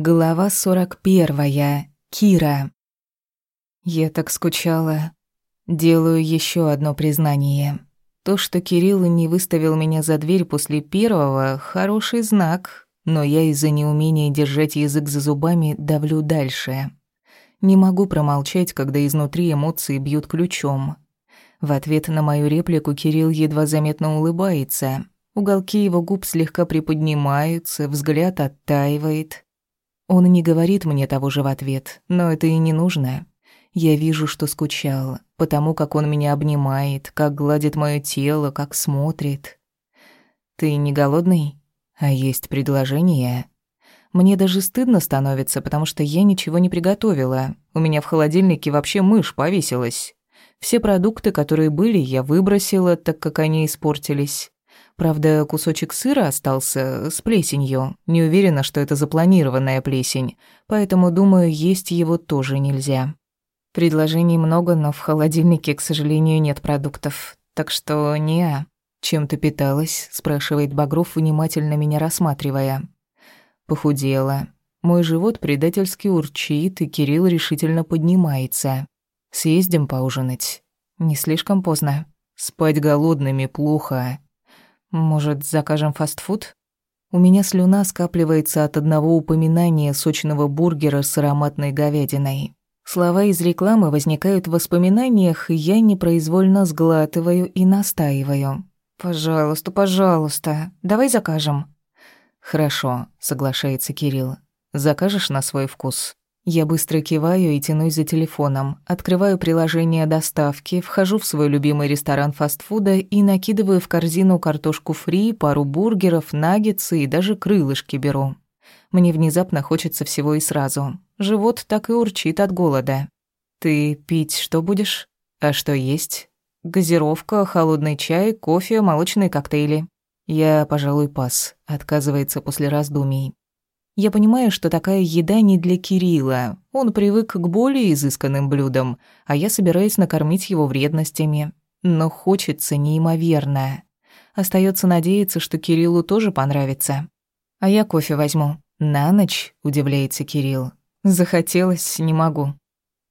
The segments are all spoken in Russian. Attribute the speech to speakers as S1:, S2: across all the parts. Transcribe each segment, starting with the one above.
S1: Глава 41. Кира. Я так скучала. Делаю еще одно признание. То, что Кирилл не выставил меня за дверь после первого, хороший знак, но я из-за неумения держать язык за зубами давлю дальше. Не могу промолчать, когда изнутри эмоции бьют ключом. В ответ на мою реплику Кирилл едва заметно улыбается. Уголки его губ слегка приподнимаются, взгляд оттаивает. Он не говорит мне того же в ответ, но это и не нужно. Я вижу, что скучал, потому как он меня обнимает, как гладит мое тело, как смотрит. Ты не голодный? А есть предложение? Мне даже стыдно становится, потому что я ничего не приготовила. У меня в холодильнике вообще мышь повесилась. Все продукты, которые были, я выбросила, так как они испортились. Правда, кусочек сыра остался с плесенью. Не уверена, что это запланированная плесень, поэтому, думаю, есть его тоже нельзя. Предложений много, но в холодильнике, к сожалению, нет продуктов. Так что не а? «Чем ты питалась?» – спрашивает Багров, внимательно меня рассматривая. «Похудела. Мой живот предательски урчит, и Кирилл решительно поднимается. Съездим поужинать. Не слишком поздно. Спать голодными плохо. Может, закажем фастфуд? У меня слюна скапливается от одного упоминания сочного бургера с ароматной говядиной. Слова из рекламы возникают в воспоминаниях, и я непроизвольно сглатываю и настаиваю. «Пожалуйста, пожалуйста, давай закажем». «Хорошо», — соглашается Кирилл. «Закажешь на свой вкус?» Я быстро киваю и тянусь за телефоном, открываю приложение доставки, вхожу в свой любимый ресторан фастфуда и накидываю в корзину картошку фри, пару бургеров, наггетсы и даже крылышки беру. Мне внезапно хочется всего и сразу. Живот так и урчит от голода. «Ты пить что будешь? А что есть?» «Газировка, холодный чай, кофе, молочные коктейли». «Я, пожалуй, пас», — отказывается после раздумий. Я понимаю, что такая еда не для Кирилла. Он привык к более изысканным блюдам, а я собираюсь накормить его вредностями. Но хочется неимоверно. Остается надеяться, что Кириллу тоже понравится. А я кофе возьму. На ночь, удивляется Кирилл. Захотелось, не могу.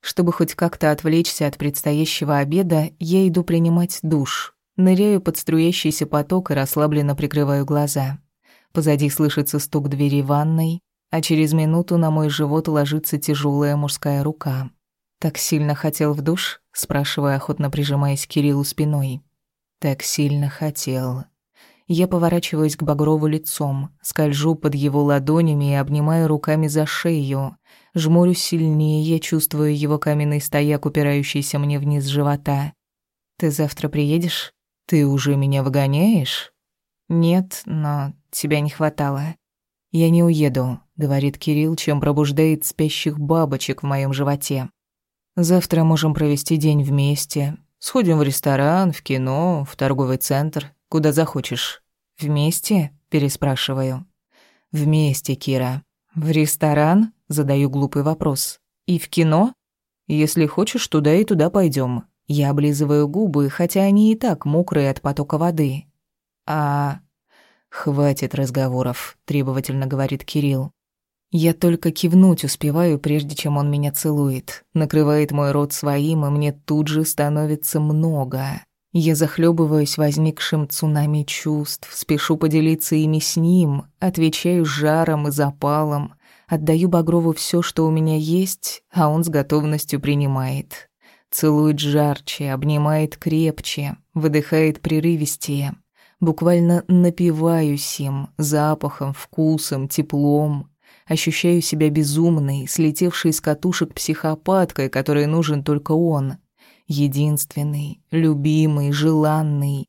S1: Чтобы хоть как-то отвлечься от предстоящего обеда, я иду принимать душ. Ныряю под струящийся поток и расслабленно прикрываю глаза. Позади слышится стук двери ванной, а через минуту на мой живот ложится тяжелая мужская рука. «Так сильно хотел в душ?» – спрашиваю, охотно прижимаясь к Кириллу спиной. «Так сильно хотел». Я поворачиваюсь к Багрову лицом, скольжу под его ладонями и обнимаю руками за шею. Жмурю сильнее, чувствую его каменный стояк, упирающийся мне вниз живота. «Ты завтра приедешь?» «Ты уже меня выгоняешь?» «Нет, но Тебя не хватало. Я не уеду, говорит Кирилл, чем пробуждает спящих бабочек в моем животе. Завтра можем провести день вместе. Сходим в ресторан, в кино, в торговый центр, куда захочешь. Вместе? переспрашиваю. Вместе, Кира. В ресторан? задаю глупый вопрос. И в кино? Если хочешь, туда и туда пойдем. Я облизываю губы, хотя они и так мокрые от потока воды. А «Хватит разговоров», — требовательно говорит Кирилл. Я только кивнуть успеваю, прежде чем он меня целует. Накрывает мой рот своим, и мне тут же становится много. Я захлебываюсь возникшим цунами чувств, спешу поделиться ими с ним, отвечаю жаром и запалом, отдаю Багрову все, что у меня есть, а он с готовностью принимает. Целует жарче, обнимает крепче, выдыхает прерывистее. Буквально напиваюсь им, запахом, вкусом, теплом. Ощущаю себя безумной, слетевшей из катушек психопаткой, которой нужен только он. Единственный, любимый, желанный.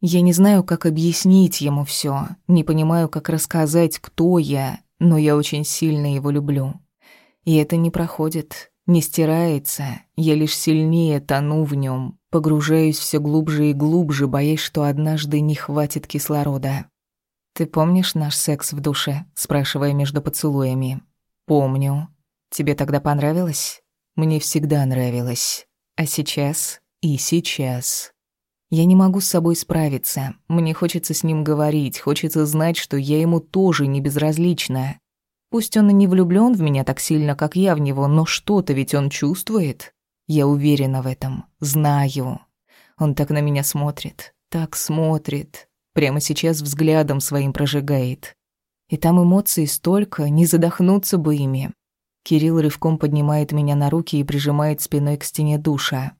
S1: Я не знаю, как объяснить ему все, не понимаю, как рассказать, кто я, но я очень сильно его люблю. И это не проходит, не стирается, я лишь сильнее тону в нем, погружаюсь все глубже и глубже, боясь, что однажды не хватит кислорода. «Ты помнишь наш секс в душе?» – спрашивая между поцелуями. «Помню. Тебе тогда понравилось?» «Мне всегда нравилось. А сейчас?» «И сейчас». Я не могу с собой справиться. Мне хочется с ним говорить, хочется знать, что я ему тоже не безразлична. Пусть он и не влюблён в меня так сильно, как я в него, но что-то ведь он чувствует. Я уверена в этом, знаю. Он так на меня смотрит, так смотрит. Прямо сейчас взглядом своим прожигает. И там эмоций столько, не задохнуться бы ими. Кирилл рывком поднимает меня на руки и прижимает спиной к стене душа.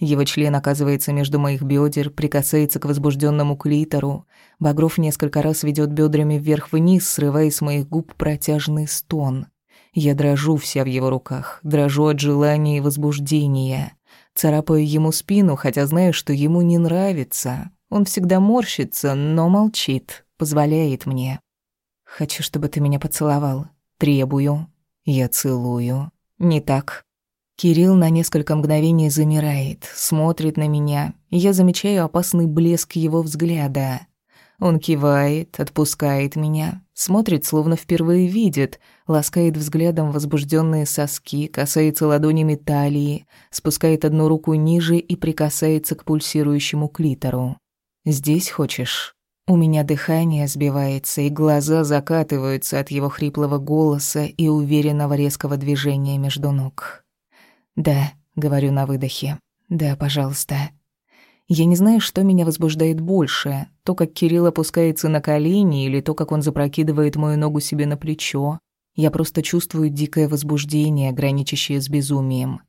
S1: Его член оказывается между моих бедер, прикасается к возбужденному клитору. Багров несколько раз ведет бедрами вверх-вниз, срывая с моих губ протяжный стон. Я дрожу вся в его руках, дрожу от желания и возбуждения. Царапаю ему спину, хотя знаю, что ему не нравится. Он всегда морщится, но молчит, позволяет мне. «Хочу, чтобы ты меня поцеловал. Требую. Я целую. Не так». Кирилл на несколько мгновений замирает, смотрит на меня. Я замечаю опасный блеск его взгляда. Он кивает, отпускает меня, смотрит, словно впервые видит, ласкает взглядом возбужденные соски, касается ладонями талии, спускает одну руку ниже и прикасается к пульсирующему клитору. «Здесь хочешь?» У меня дыхание сбивается, и глаза закатываются от его хриплого голоса и уверенного резкого движения между ног. «Да», — говорю на выдохе, — «да, пожалуйста». Я не знаю, что меня возбуждает больше. То, как Кирилл опускается на колени, или то, как он запрокидывает мою ногу себе на плечо. Я просто чувствую дикое возбуждение, граничащее с безумием.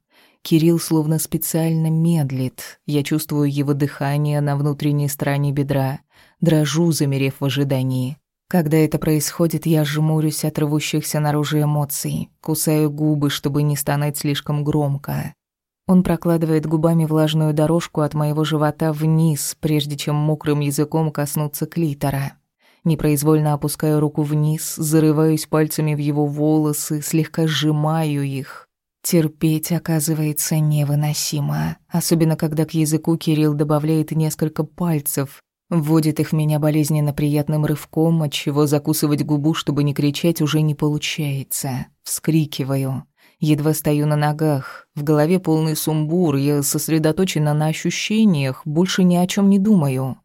S1: Кирилл словно специально медлит. Я чувствую его дыхание на внутренней стороне бедра. Дрожу, замерев в ожидании. Когда это происходит, я жмурюсь от рвущихся наружу эмоций. Кусаю губы, чтобы не стонать слишком громко. Он прокладывает губами влажную дорожку от моего живота вниз, прежде чем мокрым языком коснуться клитора. Непроизвольно опускаю руку вниз, зарываюсь пальцами в его волосы, слегка сжимаю их. Терпеть оказывается невыносимо, особенно когда к языку Кирилл добавляет несколько пальцев, вводит их в меня болезненно приятным рывком, от чего закусывать губу, чтобы не кричать, уже не получается. Вскрикиваю. Едва стою на ногах, в голове полный сумбур, я сосредоточена на ощущениях, больше ни о чем не думаю.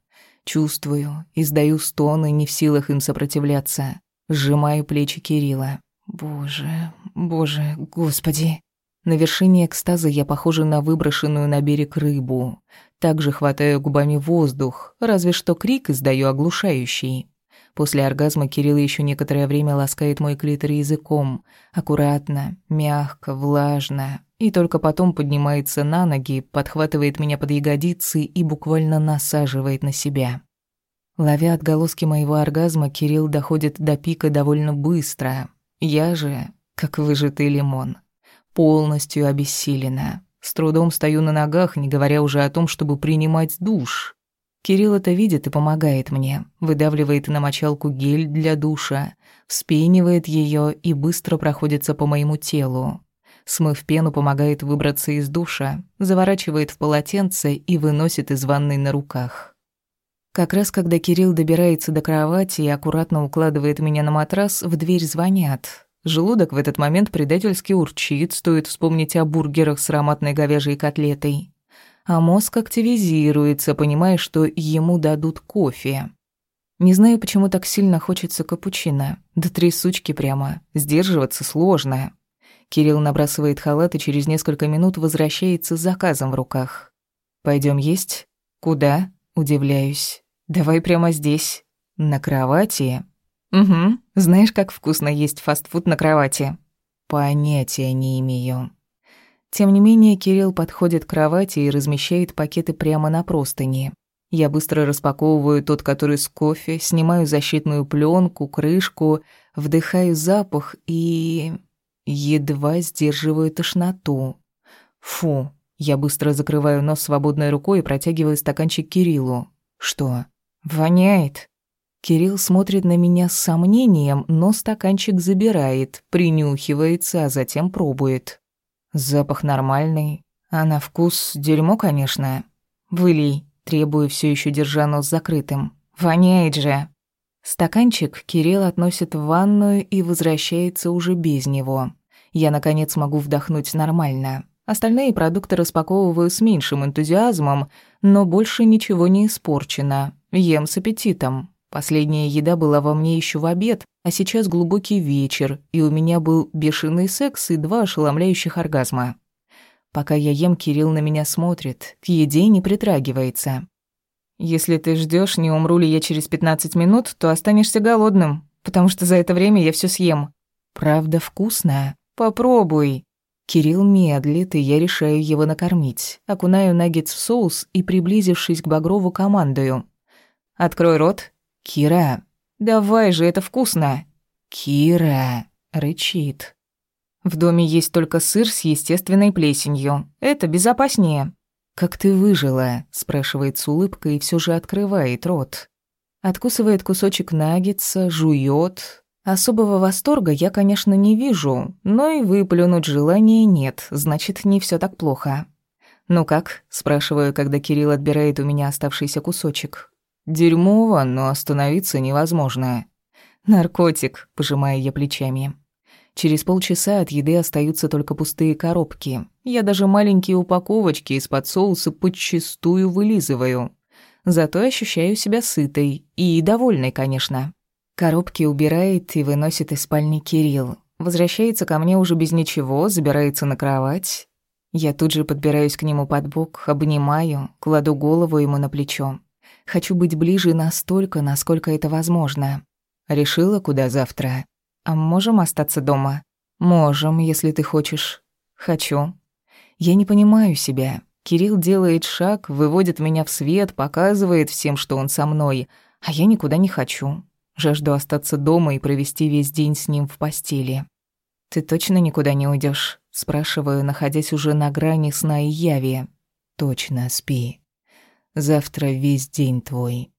S1: Чувствую, издаю стоны, не в силах им сопротивляться. Сжимаю плечи Кирилла. Боже, боже, господи. На вершине экстаза я похожа на выброшенную на берег рыбу. Также хватаю губами воздух, разве что крик издаю оглушающий. После оргазма Кирилл еще некоторое время ласкает мой клитор языком. Аккуратно, мягко, влажно. И только потом поднимается на ноги, подхватывает меня под ягодицы и буквально насаживает на себя. Ловя отголоски моего оргазма, Кирилл доходит до пика довольно быстро. Я же, как выжатый лимон, полностью обессилена. С трудом стою на ногах, не говоря уже о том, чтобы принимать душ. Кирилл это видит и помогает мне, выдавливает на мочалку гель для душа, вспенивает ее и быстро проходится по моему телу. Смыв пену, помогает выбраться из душа, заворачивает в полотенце и выносит из ванной на руках. Как раз когда Кирилл добирается до кровати и аккуратно укладывает меня на матрас, в дверь звонят. Желудок в этот момент предательски урчит, стоит вспомнить о бургерах с ароматной говяжьей котлетой а мозг активизируется, понимая, что ему дадут кофе. Не знаю, почему так сильно хочется капучино. Да три сучки прямо. Сдерживаться сложно. Кирилл набрасывает халат и через несколько минут возвращается с заказом в руках. Пойдем есть?» «Куда?» – удивляюсь. «Давай прямо здесь. На кровати?» «Угу. Знаешь, как вкусно есть фастфуд на кровати?» «Понятия не имею». Тем не менее, Кирилл подходит к кровати и размещает пакеты прямо на простыне. Я быстро распаковываю тот, который с кофе, снимаю защитную пленку, крышку, вдыхаю запах и... едва сдерживаю тошноту. Фу. Я быстро закрываю нос свободной рукой и протягиваю стаканчик Кириллу. Что? Воняет. Кирилл смотрит на меня с сомнением, но стаканчик забирает, принюхивается, а затем пробует. Запах нормальный, а на вкус дерьмо, конечно. Вылей, требую все еще держа нос закрытым. Воняет же. Стаканчик Кирилл относит в ванную и возвращается уже без него. Я, наконец, могу вдохнуть нормально. Остальные продукты распаковываю с меньшим энтузиазмом, но больше ничего не испорчено. Ем с аппетитом. Последняя еда была во мне еще в обед, а сейчас глубокий вечер, и у меня был бешеный секс и два ошеломляющих оргазма. Пока я ем, Кирилл на меня смотрит, к еде не притрагивается. «Если ты ждешь, не умру ли я через 15 минут, то останешься голодным, потому что за это время я все съем». «Правда вкусно? Попробуй». Кирилл медлит, и я решаю его накормить. Окунаю наггетс в соус и, приблизившись к Багрову, командую. «Открой рот, «Кира, давай же, это вкусно!» «Кира!» — рычит. «В доме есть только сыр с естественной плесенью. Это безопаснее». «Как ты выжила?» — спрашивает с улыбкой и все же открывает рот. Откусывает кусочек наггетса, жует. Особого восторга я, конечно, не вижу, но и выплюнуть желания нет, значит, не все так плохо. «Ну как?» — спрашиваю, когда Кирилл отбирает у меня оставшийся кусочек. Дерьмово, но остановиться невозможно. Наркотик, пожимая я плечами. Через полчаса от еды остаются только пустые коробки. Я даже маленькие упаковочки из-под соуса подчистую вылизываю. Зато ощущаю себя сытой и довольной, конечно. Коробки убирает и выносит из спальни Кирилл. Возвращается ко мне уже без ничего, забирается на кровать. Я тут же подбираюсь к нему под бок, обнимаю, кладу голову ему на плечо. Хочу быть ближе настолько, насколько это возможно. Решила, куда завтра. А можем остаться дома? Можем, если ты хочешь. Хочу. Я не понимаю себя. Кирилл делает шаг, выводит меня в свет, показывает всем, что он со мной, а я никуда не хочу. Жажду остаться дома и провести весь день с ним в постели. «Ты точно никуда не уйдешь? спрашиваю, находясь уже на грани сна и яви. «Точно, спи». Завтра весь день твой.